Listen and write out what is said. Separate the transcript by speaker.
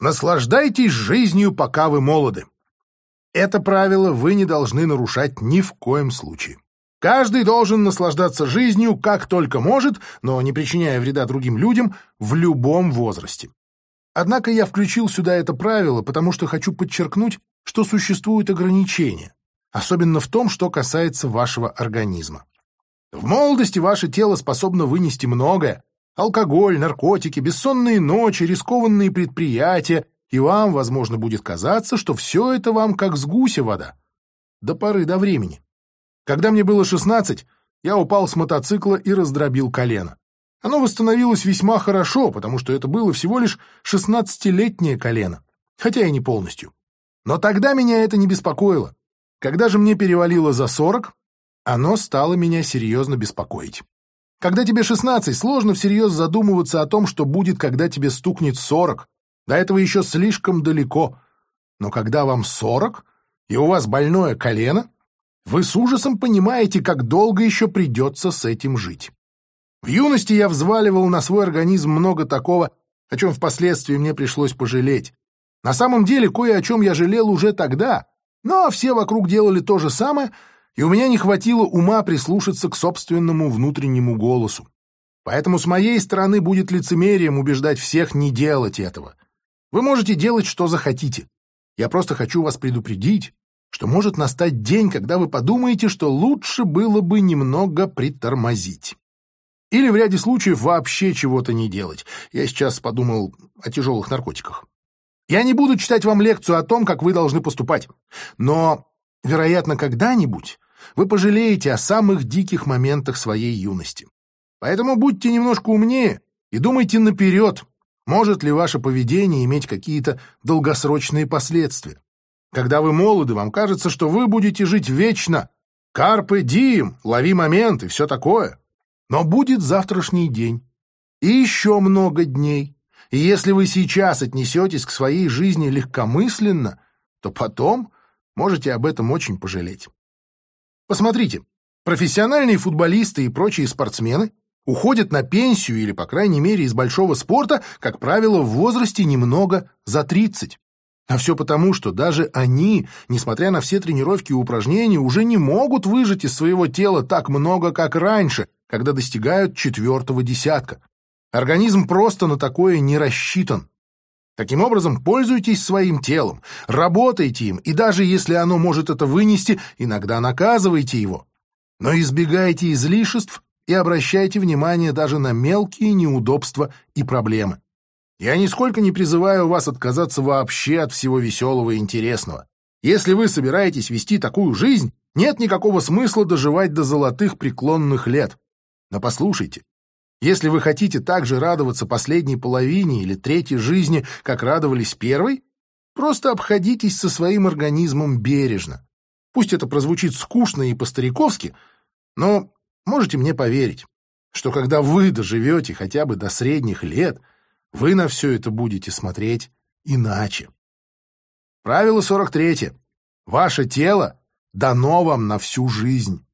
Speaker 1: Наслаждайтесь жизнью, пока вы молоды. Это правило вы не должны нарушать ни в коем случае. Каждый должен наслаждаться жизнью как только может, но не причиняя вреда другим людям в любом возрасте. Однако я включил сюда это правило, потому что хочу подчеркнуть, что существуют ограничения, особенно в том, что касается вашего организма. В молодости ваше тело способно вынести многое. Алкоголь, наркотики, бессонные ночи, рискованные предприятия, и вам, возможно, будет казаться, что все это вам как с гуся вода. До поры до времени. Когда мне было 16, я упал с мотоцикла и раздробил колено. Оно восстановилось весьма хорошо, потому что это было всего лишь 16-летнее колено, хотя и не полностью. Но тогда меня это не беспокоило. Когда же мне перевалило за 40, оно стало меня серьезно беспокоить. Когда тебе 16, сложно всерьез задумываться о том, что будет, когда тебе стукнет 40. До этого еще слишком далеко. Но когда вам 40, и у вас больное колено, вы с ужасом понимаете, как долго еще придется с этим жить. В юности я взваливал на свой организм много такого, о чем впоследствии мне пришлось пожалеть. На самом деле, кое о чем я жалел уже тогда, но все вокруг делали то же самое, и у меня не хватило ума прислушаться к собственному внутреннему голосу. Поэтому с моей стороны будет лицемерием убеждать всех не делать этого. Вы можете делать, что захотите. Я просто хочу вас предупредить, что может настать день, когда вы подумаете, что лучше было бы немного притормозить. Или в ряде случаев вообще чего-то не делать. Я сейчас подумал о тяжелых наркотиках. Я не буду читать вам лекцию о том, как вы должны поступать. Но, вероятно, когда-нибудь вы пожалеете о самых диких моментах своей юности. Поэтому будьте немножко умнее и думайте наперед, может ли ваше поведение иметь какие-то долгосрочные последствия. Когда вы молоды, вам кажется, что вы будете жить вечно. Карпы дием, лови момент и все такое. Но будет завтрашний день. И еще много дней. И если вы сейчас отнесетесь к своей жизни легкомысленно, то потом можете об этом очень пожалеть. Посмотрите, профессиональные футболисты и прочие спортсмены уходят на пенсию или, по крайней мере, из большого спорта, как правило, в возрасте немного за 30. А все потому, что даже они, несмотря на все тренировки и упражнения, уже не могут выжать из своего тела так много, как раньше, когда достигают четвертого десятка. Организм просто на такое не рассчитан. Таким образом, пользуйтесь своим телом, работайте им, и даже если оно может это вынести, иногда наказывайте его. Но избегайте излишеств и обращайте внимание даже на мелкие неудобства и проблемы. Я нисколько не призываю вас отказаться вообще от всего веселого и интересного. Если вы собираетесь вести такую жизнь, нет никакого смысла доживать до золотых преклонных лет. Но послушайте, если вы хотите так же радоваться последней половине или третьей жизни, как радовались первой, просто обходитесь со своим организмом бережно. Пусть это прозвучит скучно и по-стариковски, но можете мне поверить, что когда вы доживете хотя бы до средних лет – вы на все это будете смотреть иначе. Правило 43. Ваше тело дано вам на всю жизнь.